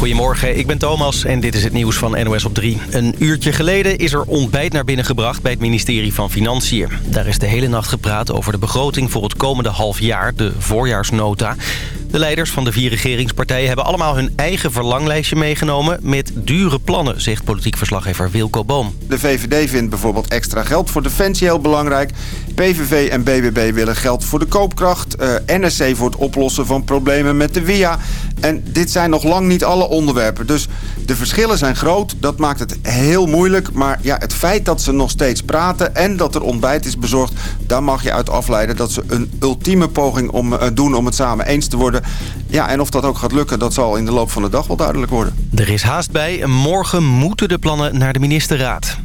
Goedemorgen, ik ben Thomas en dit is het nieuws van NOS op 3. Een uurtje geleden is er ontbijt naar binnen gebracht bij het ministerie van Financiën. Daar is de hele nacht gepraat over de begroting voor het komende half jaar, de voorjaarsnota. De leiders van de vier regeringspartijen hebben allemaal hun eigen verlanglijstje meegenomen... met dure plannen, zegt politiek verslaggever Wilco Boom. De VVD vindt bijvoorbeeld extra geld voor Defensie heel belangrijk. PVV en BBB willen geld voor de koopkracht. Uh, NSC voor het oplossen van problemen met de WIA. En dit zijn nog lang niet alle onderwerpen. Dus de verschillen zijn groot. Dat maakt het heel moeilijk. Maar ja, het feit dat ze nog steeds praten en dat er ontbijt is bezorgd... daar mag je uit afleiden dat ze een ultieme poging om, uh, doen om het samen eens te worden. Ja, en of dat ook gaat lukken, dat zal in de loop van de dag wel duidelijk worden. Er is haast bij. Morgen moeten de plannen naar de ministerraad.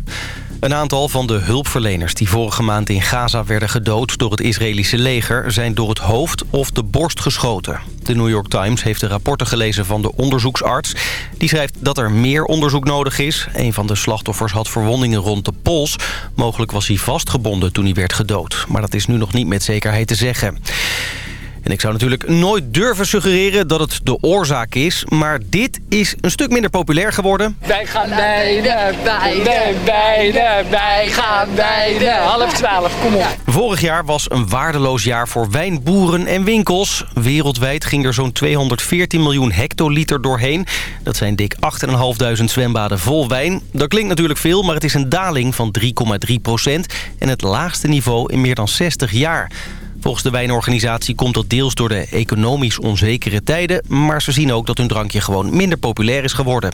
Een aantal van de hulpverleners die vorige maand in Gaza werden gedood door het Israëlische leger... zijn door het hoofd of de borst geschoten. De New York Times heeft de rapporten gelezen van de onderzoeksarts. Die schrijft dat er meer onderzoek nodig is. Een van de slachtoffers had verwondingen rond de pols. Mogelijk was hij vastgebonden toen hij werd gedood. Maar dat is nu nog niet met zekerheid te zeggen. En ik zou natuurlijk nooit durven suggereren dat het de oorzaak is. Maar dit is een stuk minder populair geworden. Wij gaan beide, beide, beide, wij gaan beide. Half twaalf, kom op. Vorig jaar was een waardeloos jaar voor wijnboeren en winkels. Wereldwijd ging er zo'n 214 miljoen hectoliter doorheen. Dat zijn dik 8.500 zwembaden vol wijn. Dat klinkt natuurlijk veel, maar het is een daling van 3,3 procent. En het laagste niveau in meer dan 60 jaar. Volgens de wijnorganisatie komt dat deels door de economisch onzekere tijden... maar ze zien ook dat hun drankje gewoon minder populair is geworden.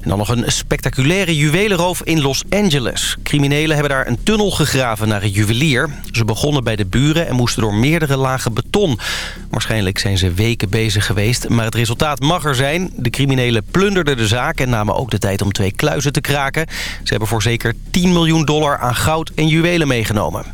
En dan nog een spectaculaire juwelenroof in Los Angeles. Criminelen hebben daar een tunnel gegraven naar een juwelier. Ze begonnen bij de buren en moesten door meerdere lagen beton. Waarschijnlijk zijn ze weken bezig geweest, maar het resultaat mag er zijn. De criminelen plunderden de zaak en namen ook de tijd om twee kluizen te kraken. Ze hebben voor zeker 10 miljoen dollar aan goud en juwelen meegenomen.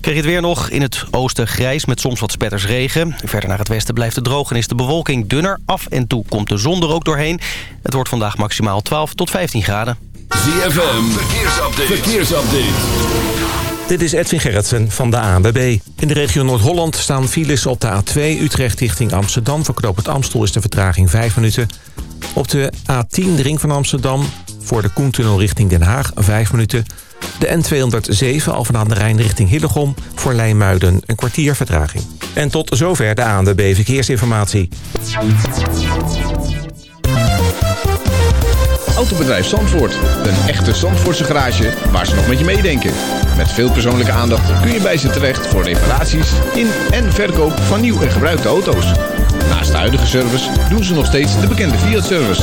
Krijg je het weer nog. In het oosten grijs met soms wat spetters regen. Verder naar het westen blijft het droog en is de bewolking dunner. Af en toe komt de zon er ook doorheen. Het wordt vandaag maximaal 12 tot 15 graden. ZFM, verkeersupdate. verkeersupdate. Dit is Edwin Gerritsen van de ANWB. In de regio Noord-Holland staan files op de A2 Utrecht richting Amsterdam. Voor knooppunt Amstel is de vertraging 5 minuten. Op de A10 de ring van Amsterdam voor de Koentunnel richting Den Haag 5 minuten. De N207 Alphen aan de Rijn richting Hillegom voor Lijnmuiden een kwartier vertraging. En tot zover de ANWB Verkeersinformatie. Autobedrijf Zandvoort. Een echte Zandvoortse garage waar ze nog met je meedenken. Met veel persoonlijke aandacht kun je bij ze terecht voor reparaties in en verkoop van nieuw en gebruikte auto's. Naast de huidige service doen ze nog steeds de bekende Fiat-service.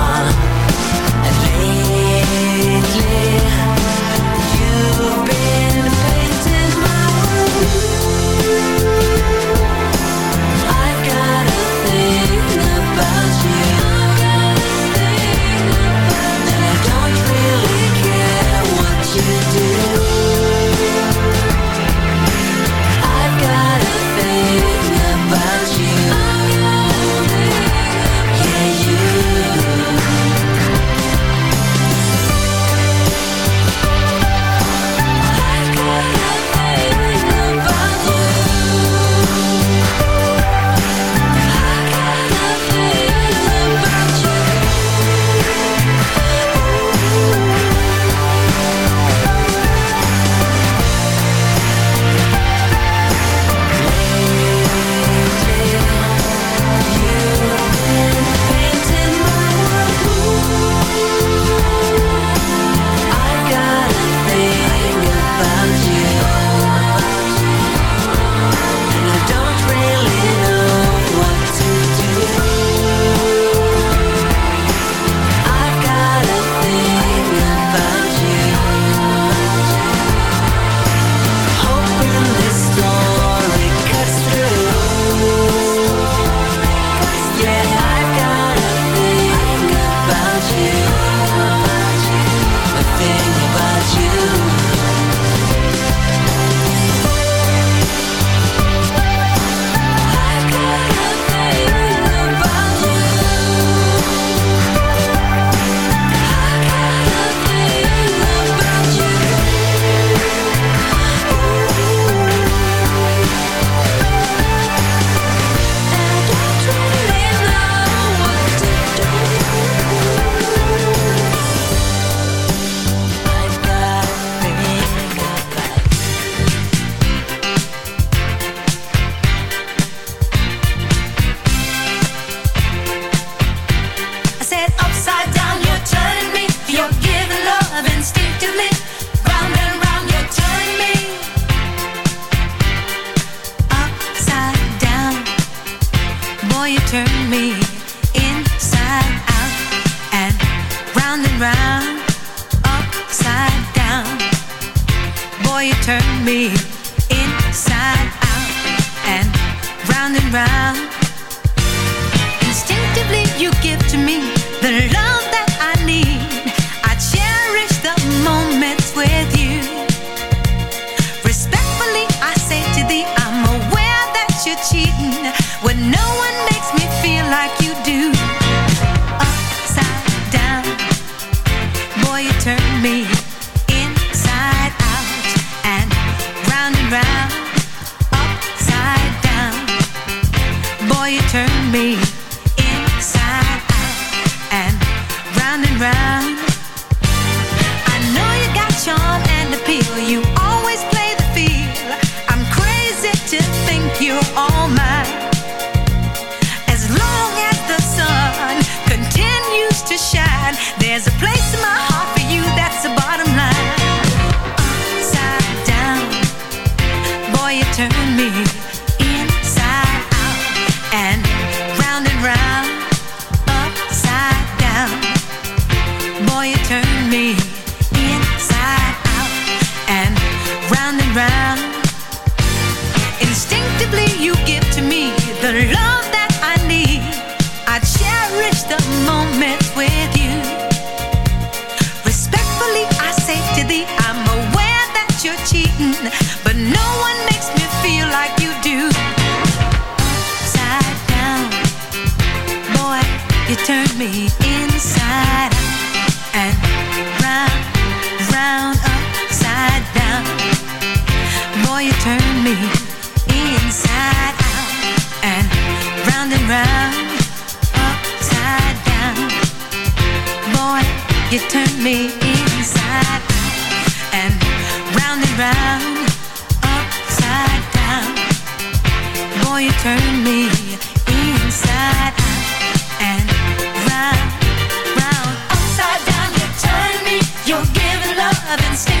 round and round. Instinctively you give to me. me inside out and round and round, upside down. Boy, you turn me inside out and round, round, upside down. You turn me, you're giving love and.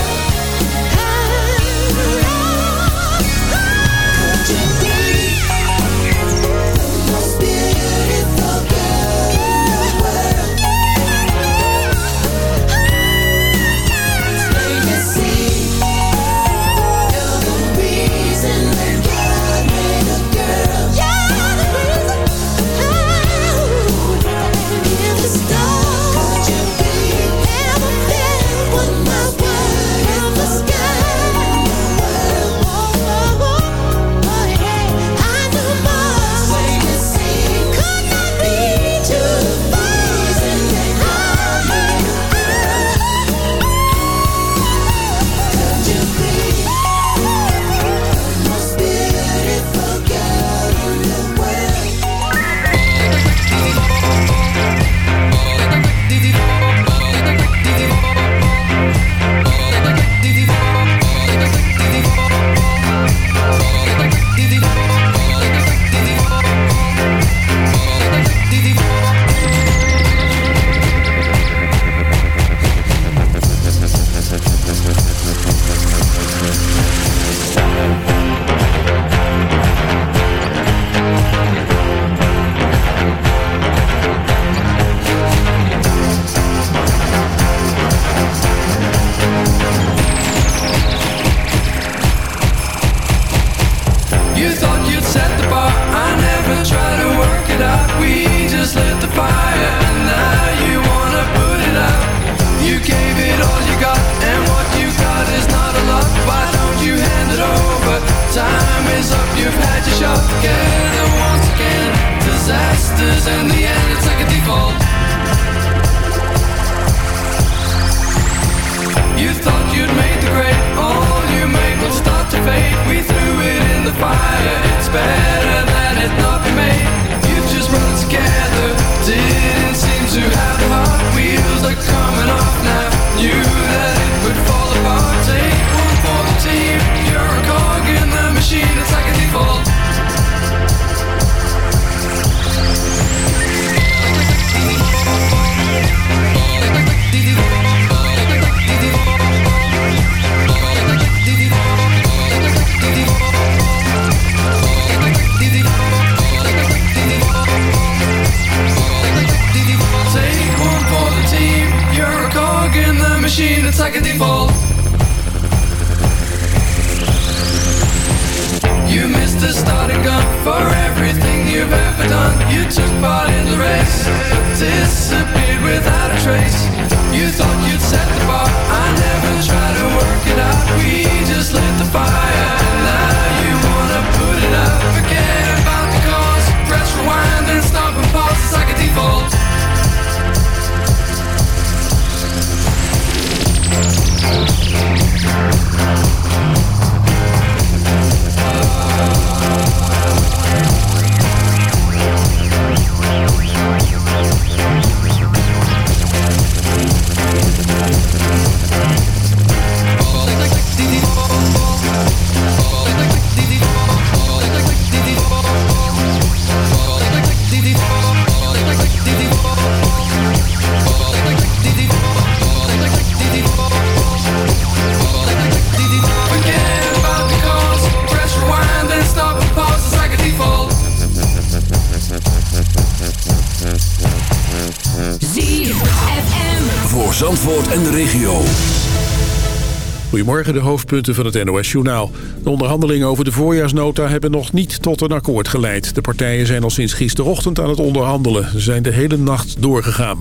Morgen de hoofdpunten van het NOS-journaal. De onderhandelingen over de voorjaarsnota hebben nog niet tot een akkoord geleid. De partijen zijn al sinds gisterochtend aan het onderhandelen. Ze zijn de hele nacht doorgegaan.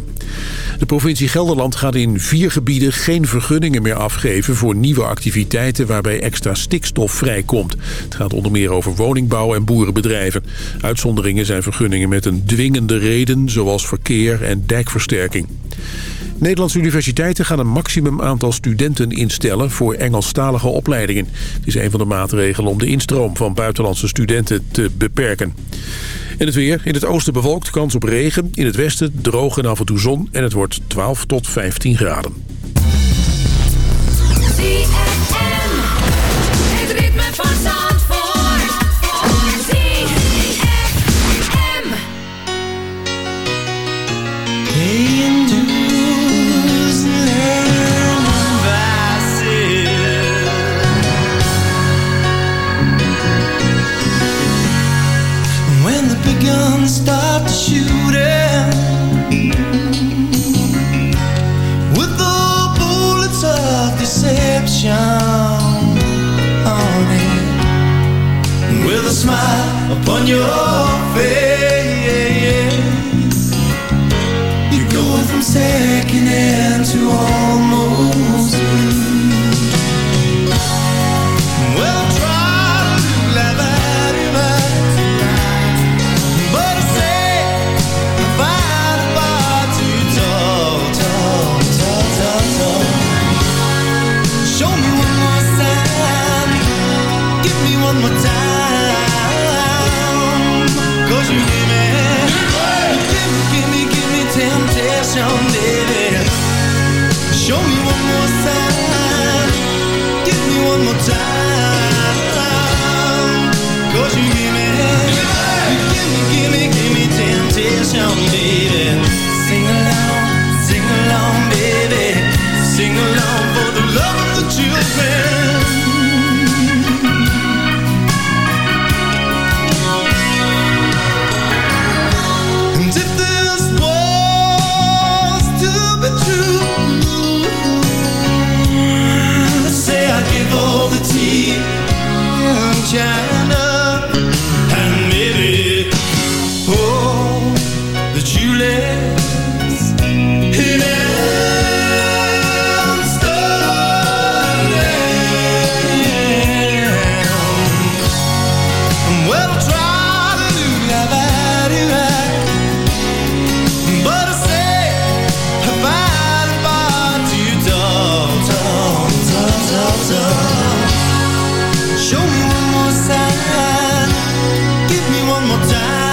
De provincie Gelderland gaat in vier gebieden geen vergunningen meer afgeven... voor nieuwe activiteiten waarbij extra stikstof vrijkomt. Het gaat onder meer over woningbouw en boerenbedrijven. Uitzonderingen zijn vergunningen met een dwingende reden... zoals verkeer en dijkversterking. Nederlandse universiteiten gaan een maximum aantal studenten instellen voor Engelstalige opleidingen. Het is een van de maatregelen om de instroom van buitenlandse studenten te beperken. En het weer. In het oosten bewolkt, kans op regen. In het westen droog en af en toe zon. En het wordt 12 tot 15 graden. on your Show me one more sign Give me one more time.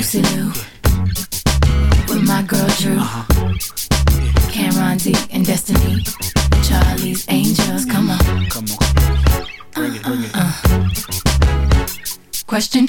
Lucy Lou. With my girl Drew, uh-huh. Cameron D and Destiny, Charlie's Angels. Come on, come on, bring it, bring it. Uh-uh. Question: